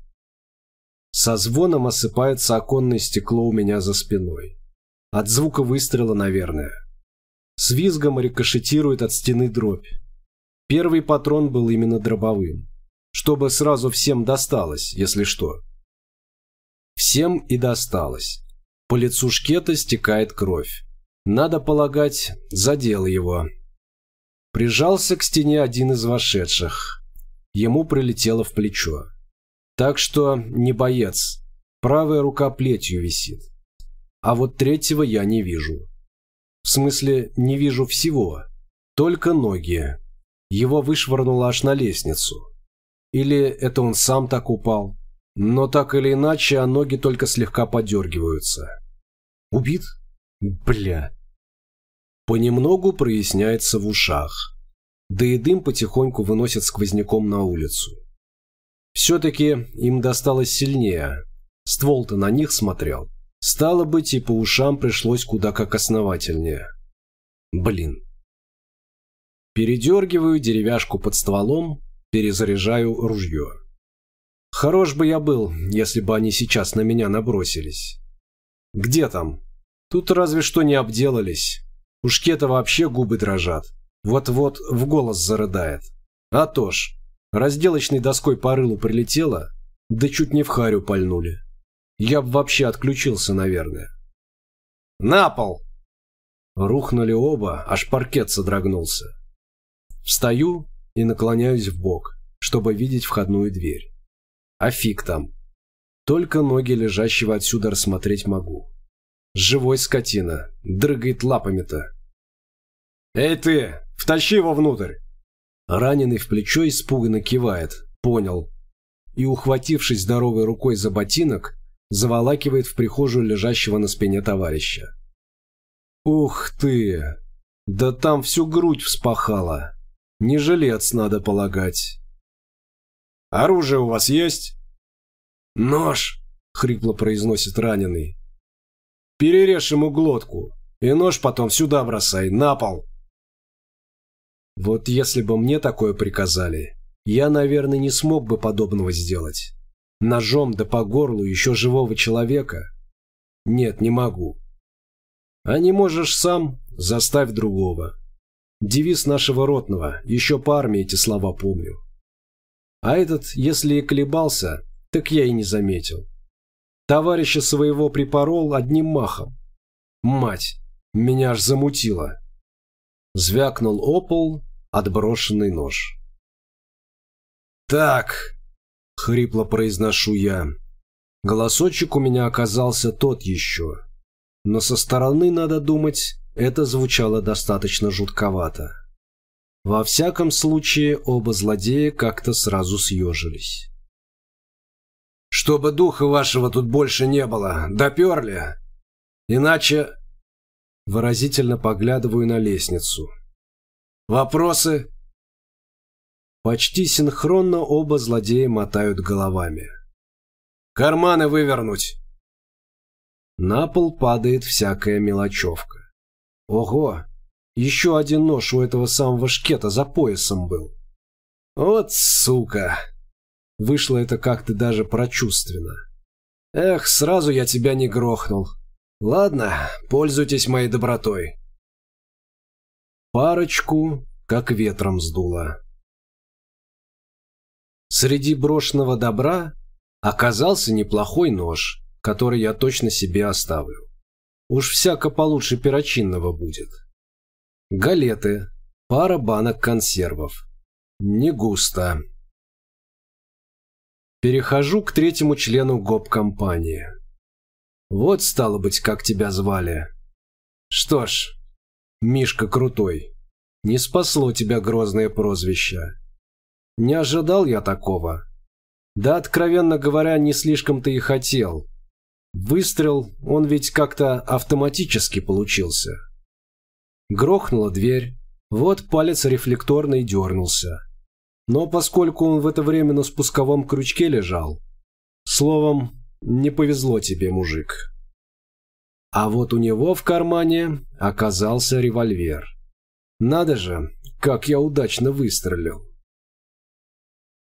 Со звоном осыпается оконное стекло у меня за спиной. От звука выстрела, наверное. С визгом рикошетирует от стены дробь. Первый патрон был именно дробовым. Чтобы сразу всем досталось, если что. Всем и досталось. По лицу шкета стекает кровь. Надо полагать, задел его. Прижался к стене один из вошедших. Ему прилетело в плечо. Так что не боец. Правая рука плетью висит. А вот третьего я не вижу. В смысле, не вижу всего. Только ноги. Его вышвырнуло аж на лестницу. Или это он сам так упал. Но так или иначе, а ноги только слегка подергиваются. Убит? Бля. Понемногу проясняется в ушах. Да и дым потихоньку выносит сквозняком на улицу. Все-таки им досталось сильнее. Ствол-то на них смотрел. Стало быть, и по ушам пришлось куда как основательнее. Блин. Передергиваю деревяшку под стволом, перезаряжаю ружье. Хорош бы я был, если бы они сейчас на меня набросились. Где там? Тут разве что не обделались. У шкета вообще губы дрожат. Вот-вот в голос зарыдает. А то ж, Разделочной доской по рылу прилетело, да чуть не в харю пальнули. Я б вообще отключился, наверное. «На пол!» Рухнули оба, аж паркет содрогнулся. Встаю и наклоняюсь в бок, чтобы видеть входную дверь. А фиг там. Только ноги лежащего отсюда рассмотреть могу. Живой скотина, дрыгает лапами-то. «Эй ты, втащи его внутрь!» Раненый в плечо испуганно кивает. Понял. И, ухватившись здоровой рукой за ботинок, заволакивает в прихожую лежащего на спине товарища. «Ух ты! Да там всю грудь вспахала. Не жилец, надо полагать». «Оружие у вас есть?» «Нож!» — хрипло произносит раненый. «Перережь ему глотку, и нож потом сюда бросай, на пол!» Вот если бы мне такое приказали, я, наверное, не смог бы подобного сделать. Ножом да по горлу еще живого человека? Нет, не могу. А не можешь сам, заставь другого. Девиз нашего ротного, еще по армии эти слова помню. А этот, если и колебался, так я и не заметил. Товарища своего припорол одним махом. Мать, меня аж замутило. Звякнул опол отброшенный нож. «Так», — хрипло произношу я. Голосочек у меня оказался тот еще. Но со стороны, надо думать, это звучало достаточно жутковато. Во всяком случае, оба злодея как-то сразу съежились. «Чтобы духа вашего тут больше не было, доперли! Иначе...» Выразительно поглядываю на лестницу. «Вопросы?» Почти синхронно оба злодея мотают головами. «Карманы вывернуть!» На пол падает всякая мелочевка. Ого! Еще один нож у этого самого шкета за поясом был. Вот сука! Вышло это как-то даже прочувственно. Эх, сразу я тебя не грохнул. Ладно, пользуйтесь моей добротой. Парочку как ветром сдуло. Среди брошенного добра оказался неплохой нож, который я точно себе оставлю. Уж всяко получше перочинного будет. Галеты, пара банок консервов. Не густо. Перехожу к третьему члену гоп-компании. Вот, стало быть, как тебя звали. Что ж, Мишка Крутой, не спасло тебя грозное прозвище. Не ожидал я такого. Да, откровенно говоря, не слишком-то и хотел. Выстрел, он ведь как-то автоматически получился. Грохнула дверь, вот палец рефлекторно и дернулся. Но поскольку он в это время на спусковом крючке лежал, словом, не повезло тебе, мужик. А вот у него в кармане оказался револьвер. Надо же, как я удачно выстрелил.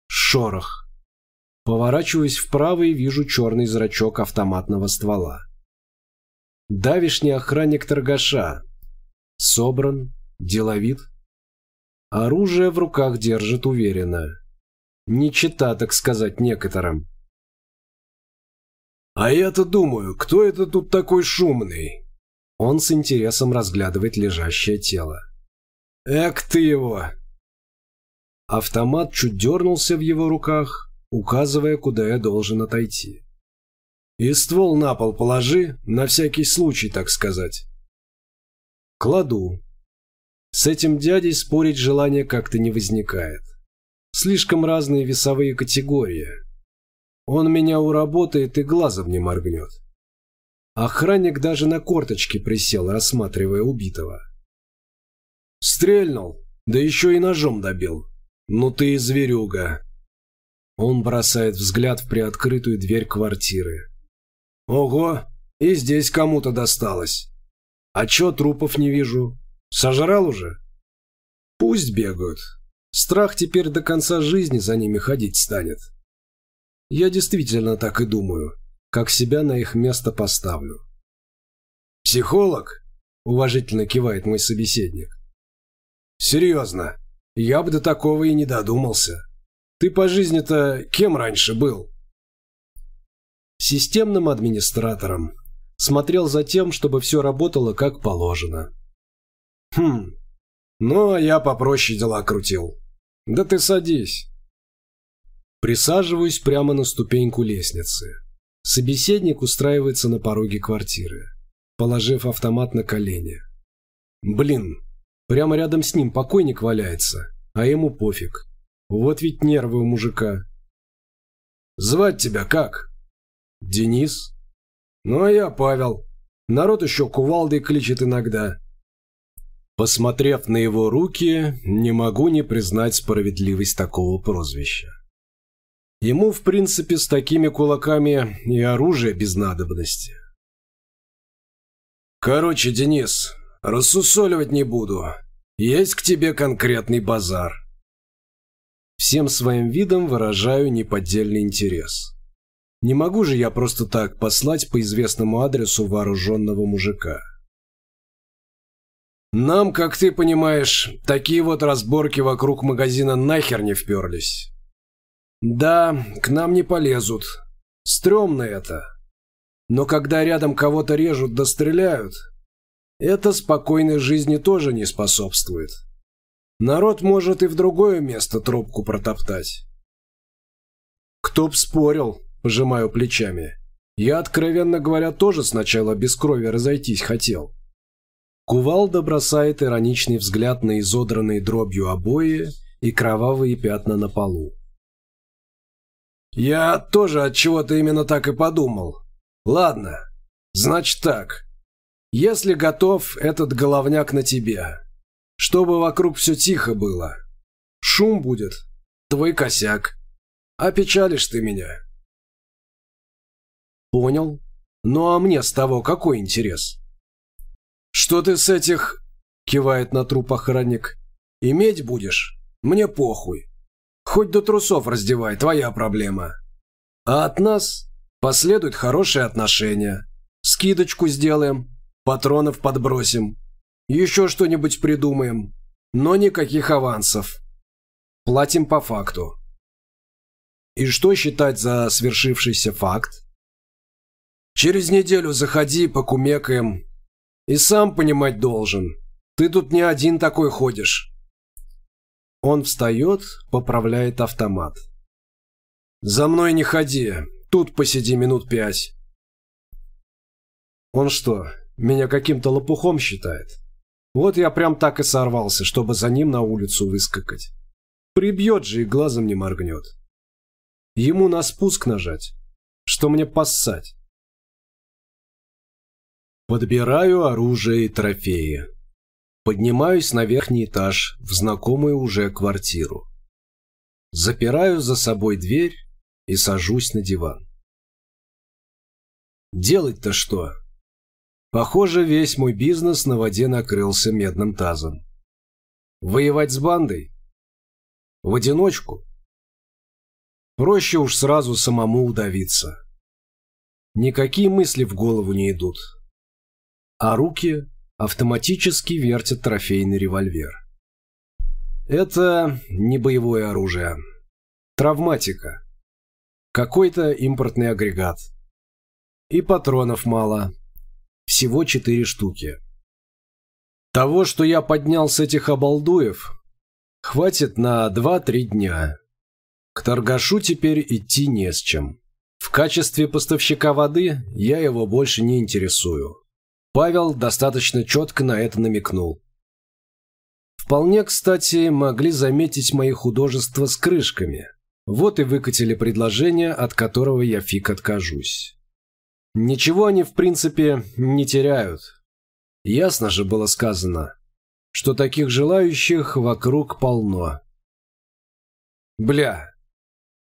Шорох. Поворачиваюсь вправо и вижу черный зрачок автоматного ствола. Давишний охранник торгаша. Собран, деловит. Оружие в руках держит уверенно. Не чита, так сказать, некоторым. «А я-то думаю, кто это тут такой шумный?» Он с интересом разглядывает лежащее тело. «Эк ты его!» Автомат чуть дернулся в его руках, указывая, куда я должен отойти. «И ствол на пол положи, на всякий случай, так сказать». Кладу. С этим дядей спорить желания как-то не возникает. Слишком разные весовые категории. Он меня уработает и глазом не моргнет. Охранник даже на корточки присел, рассматривая убитого. Стрельнул, да еще и ножом добил. Ну ты и зверюга. Он бросает взгляд в приоткрытую дверь квартиры. Ого, и здесь кому-то досталось. А чё трупов не вижу? Сожрал уже? Пусть бегают. Страх теперь до конца жизни за ними ходить станет. Я действительно так и думаю, как себя на их место поставлю. «Психолог?» – уважительно кивает мой собеседник. «Серьезно, я бы до такого и не додумался». Ты по жизни-то кем раньше был? Системным администратором. Смотрел за тем, чтобы все работало как положено. Хм, а я попроще дела крутил. Да ты садись. Присаживаюсь прямо на ступеньку лестницы. Собеседник устраивается на пороге квартиры, положив автомат на колени. Блин, прямо рядом с ним покойник валяется, а ему пофиг. Вот ведь нервы у мужика. Звать тебя как? Денис? Ну, а я Павел. Народ еще кувалдой кличет иногда. Посмотрев на его руки, не могу не признать справедливость такого прозвища. Ему, в принципе, с такими кулаками и оружие без надобности. Короче, Денис, рассусоливать не буду. Есть к тебе конкретный базар. Всем своим видом выражаю неподдельный интерес. Не могу же я просто так послать по известному адресу вооруженного мужика. Нам, как ты понимаешь, такие вот разборки вокруг магазина нахер не вперлись. Да, к нам не полезут. Стремно это. Но когда рядом кого-то режут да стреляют, это спокойной жизни тоже не способствует. Народ может и в другое место трубку протоптать. Кто б спорил, пожимаю плечами. Я, откровенно говоря, тоже сначала без крови разойтись хотел. Кувалда бросает ироничный взгляд на изодранные дробью обои и кровавые пятна на полу. Я тоже от чего-то именно так и подумал. Ладно, значит так. Если готов, этот головняк на тебе. Чтобы вокруг все тихо было. Шум будет. Твой косяк. Опечалишь ты меня. Понял. Ну а мне с того какой интерес? «Что ты с этих...» — кивает на труп охранник. «Иметь будешь? Мне похуй. Хоть до трусов раздевай, твоя проблема. А от нас последуют хорошие отношения. Скидочку сделаем, патронов подбросим, еще что-нибудь придумаем, но никаких авансов. Платим по факту». И что считать за свершившийся факт? Через неделю заходи, покумекаем, и сам понимать должен. Ты тут не один такой ходишь. Он встает, поправляет автомат. За мной не ходи. Тут посиди минут пять. Он что, меня каким-то лопухом считает? Вот я прям так и сорвался, чтобы за ним на улицу выскакать. Прибьет же и глазом не моргнет. Ему на спуск нажать, что мне поссать. Подбираю оружие и трофеи. Поднимаюсь на верхний этаж, в знакомую уже квартиру. Запираю за собой дверь и сажусь на диван. Делать-то что? Похоже, весь мой бизнес на воде накрылся медным тазом. Воевать с бандой? В одиночку? Проще уж сразу самому удавиться. Никакие мысли в голову не идут а руки автоматически вертят трофейный револьвер. Это не боевое оружие. Травматика. Какой-то импортный агрегат. И патронов мало. Всего четыре штуки. Того, что я поднял с этих обалдуев, хватит на 2-3 дня. К торгашу теперь идти не с чем. В качестве поставщика воды я его больше не интересую. Павел достаточно четко на это намекнул. Вполне, кстати, могли заметить мои художества с крышками. Вот и выкатили предложение, от которого я фиг откажусь. Ничего они, в принципе, не теряют. Ясно же было сказано, что таких желающих вокруг полно. Бля,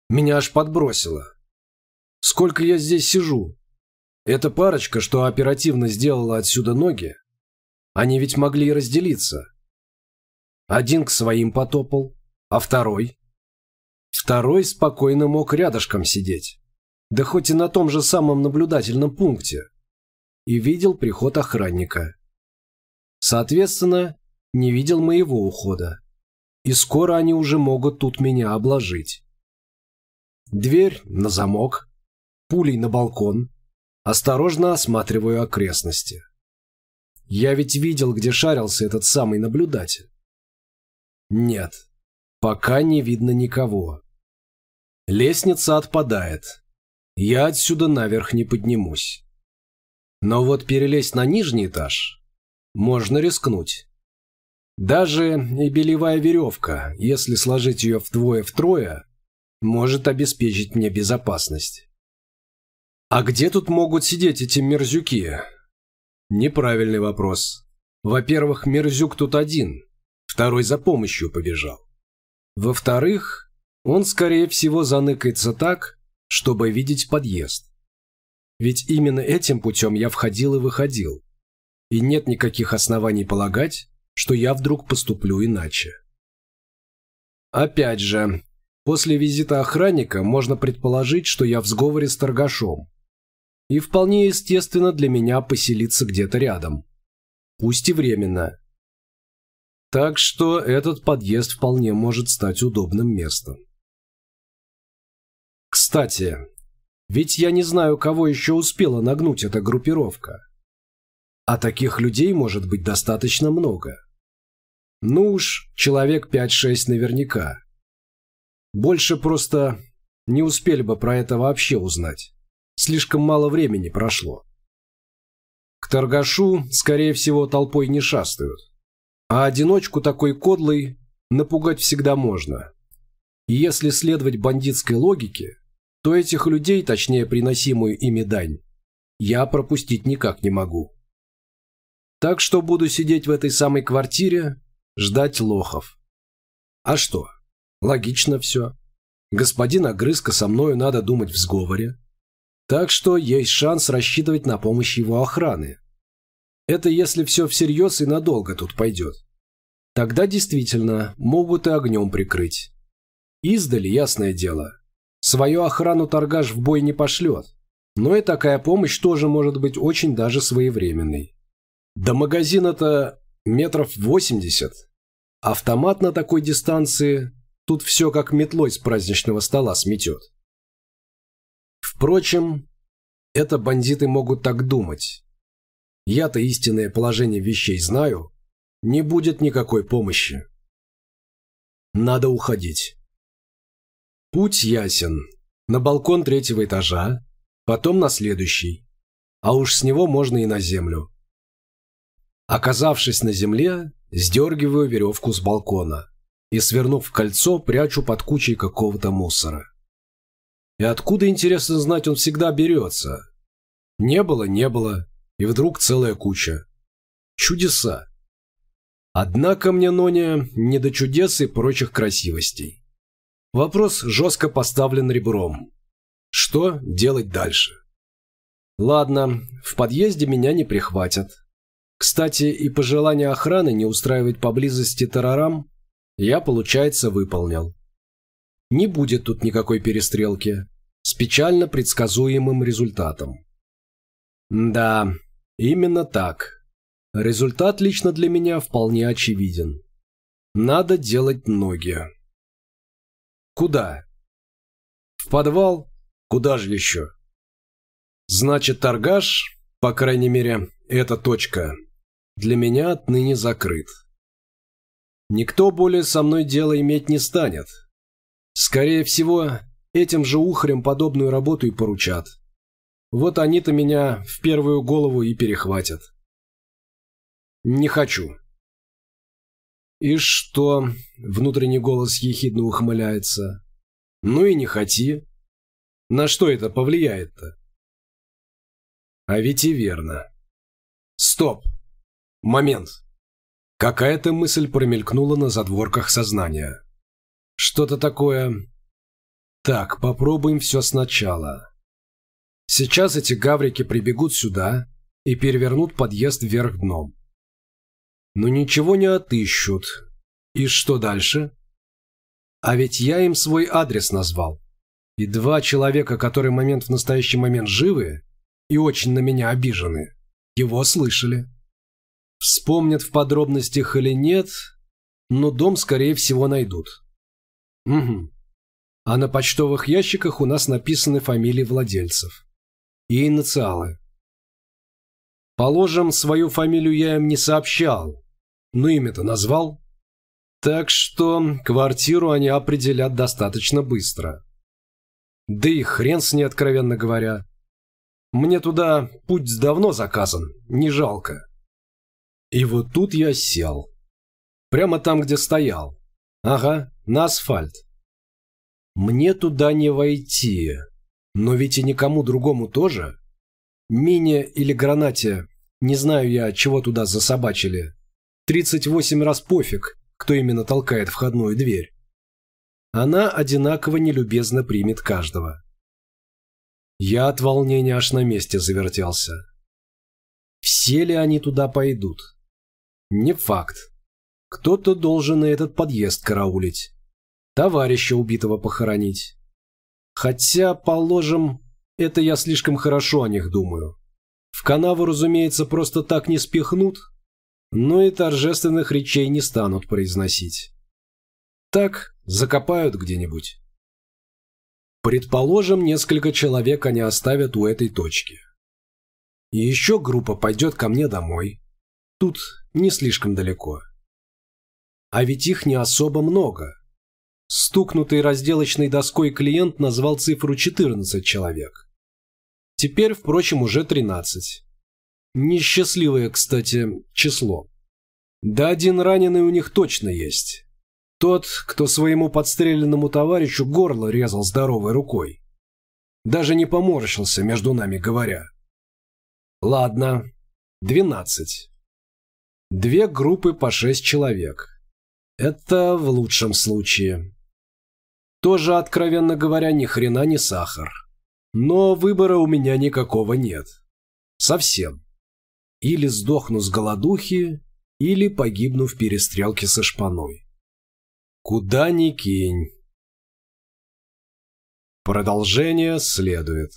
меня аж подбросило. Сколько я здесь сижу? Эта парочка, что оперативно сделала отсюда ноги, они ведь могли и разделиться. Один к своим потопал, а второй? Второй спокойно мог рядышком сидеть, да хоть и на том же самом наблюдательном пункте, и видел приход охранника. Соответственно, не видел моего ухода, и скоро они уже могут тут меня обложить. Дверь на замок, пулей на балкон, Осторожно осматриваю окрестности. Я ведь видел, где шарился этот самый наблюдатель. Нет, пока не видно никого. Лестница отпадает. Я отсюда наверх не поднимусь. Но вот перелезть на нижний этаж можно рискнуть. Даже и белевая веревка, если сложить ее вдвое-втрое, может обеспечить мне безопасность. А где тут могут сидеть эти мерзюки? Неправильный вопрос. Во-первых, мерзюк тут один, второй за помощью побежал. Во-вторых, он, скорее всего, заныкается так, чтобы видеть подъезд. Ведь именно этим путем я входил и выходил. И нет никаких оснований полагать, что я вдруг поступлю иначе. Опять же, После визита охранника можно предположить, что я в сговоре с торгашом. И вполне естественно для меня поселиться где-то рядом. Пусть и временно. Так что этот подъезд вполне может стать удобным местом. Кстати, ведь я не знаю, кого еще успела нагнуть эта группировка. А таких людей может быть достаточно много. Ну уж, человек 5-6 наверняка. Больше просто не успели бы про это вообще узнать. Слишком мало времени прошло. К торгашу, скорее всего, толпой не шастают. А одиночку такой кодлой напугать всегда можно. И если следовать бандитской логике, то этих людей, точнее приносимую ими дань, я пропустить никак не могу. Так что буду сидеть в этой самой квартире, ждать лохов. А что? Логично все. Господин Огрызка со мною надо думать в сговоре. Так что есть шанс рассчитывать на помощь его охраны. Это если все всерьез и надолго тут пойдет. Тогда действительно могут и огнем прикрыть. Издали, ясное дело. Свою охрану торгаш в бой не пошлет. Но и такая помощь тоже может быть очень даже своевременной. До магазина-то метров восемьдесят. Автомат на такой дистанции тут все как метлой с праздничного стола сметет. Впрочем, это бандиты могут так думать. Я-то истинное положение вещей знаю. Не будет никакой помощи. Надо уходить. Путь ясен. На балкон третьего этажа, потом на следующий. А уж с него можно и на землю. Оказавшись на земле, сдергиваю веревку с балкона и, свернув в кольцо, прячу под кучей какого-то мусора. И откуда, интересно знать, он всегда берется? Не было, не было, и вдруг целая куча. Чудеса. Однако мне, Ноня, не до чудес и прочих красивостей. Вопрос жестко поставлен ребром. Что делать дальше? Ладно, в подъезде меня не прихватят. Кстати, и пожелание охраны не устраивать поблизости террорам я, получается, выполнил. Не будет тут никакой перестрелки с печально предсказуемым результатом. Да, именно так. Результат лично для меня вполне очевиден. Надо делать ноги. Куда? В подвал? Куда же еще? Значит, торгаш, по крайней мере, эта точка, для меня отныне закрыт. Никто более со мной дело иметь не станет. Скорее всего, этим же ухарям подобную работу и поручат. Вот они-то меня в первую голову и перехватят. Не хочу. И что? Внутренний голос ехидно ухмыляется. Ну и не хоти. На что это повлияет-то? А ведь и верно. Стоп. Момент. Какая-то мысль промелькнула на задворках сознания. Что-то такое... Так, попробуем все сначала. Сейчас эти гаврики прибегут сюда и перевернут подъезд вверх дном. Но ничего не отыщут. И что дальше? А ведь я им свой адрес назвал. И два человека, которые момент в настоящий момент живы и очень на меня обижены, его слышали. Вспомнят в подробностях или нет, но дом, скорее всего, найдут. Угу. А на почтовых ящиках у нас написаны фамилии владельцев. И инициалы. Положим, свою фамилию я им не сообщал, но имя-то назвал. Так что квартиру они определят достаточно быстро. Да и хрен с ней, откровенно говоря. Мне туда путь давно заказан, не жалко. И вот тут я сел. Прямо там, где стоял. Ага, на асфальт. Мне туда не войти. Но ведь и никому другому тоже. Мине или гранате, не знаю я, чего туда засобачили. 38 раз пофиг, кто именно толкает входную дверь. Она одинаково нелюбезно примет каждого. Я от волнения аж на месте завертелся. Все ли они туда пойдут? Не факт. Кто-то должен и этот подъезд караулить. Товарища убитого похоронить. Хотя, положим, это я слишком хорошо о них думаю. В канаву, разумеется, просто так не спихнут, но и торжественных речей не станут произносить. Так закопают где-нибудь. Предположим, несколько человек они оставят у этой точки. И еще группа пойдет ко мне домой. Тут не слишком далеко. А ведь их не особо много. Стукнутый разделочной доской клиент назвал цифру 14 человек. Теперь, впрочем, уже 13. Несчастливое, кстати, число. Да один раненый у них точно есть. Тот, кто своему подстреленному товарищу горло резал здоровой рукой. Даже не поморщился, между нами говоря. Ладно, двенадцать. Две группы по шесть человек. Это в лучшем случае. Тоже, откровенно говоря, ни хрена не сахар. Но выбора у меня никакого нет. Совсем. Или сдохну с голодухи, или погибну в перестрелке со шпаной. Куда ни кинь. Продолжение следует.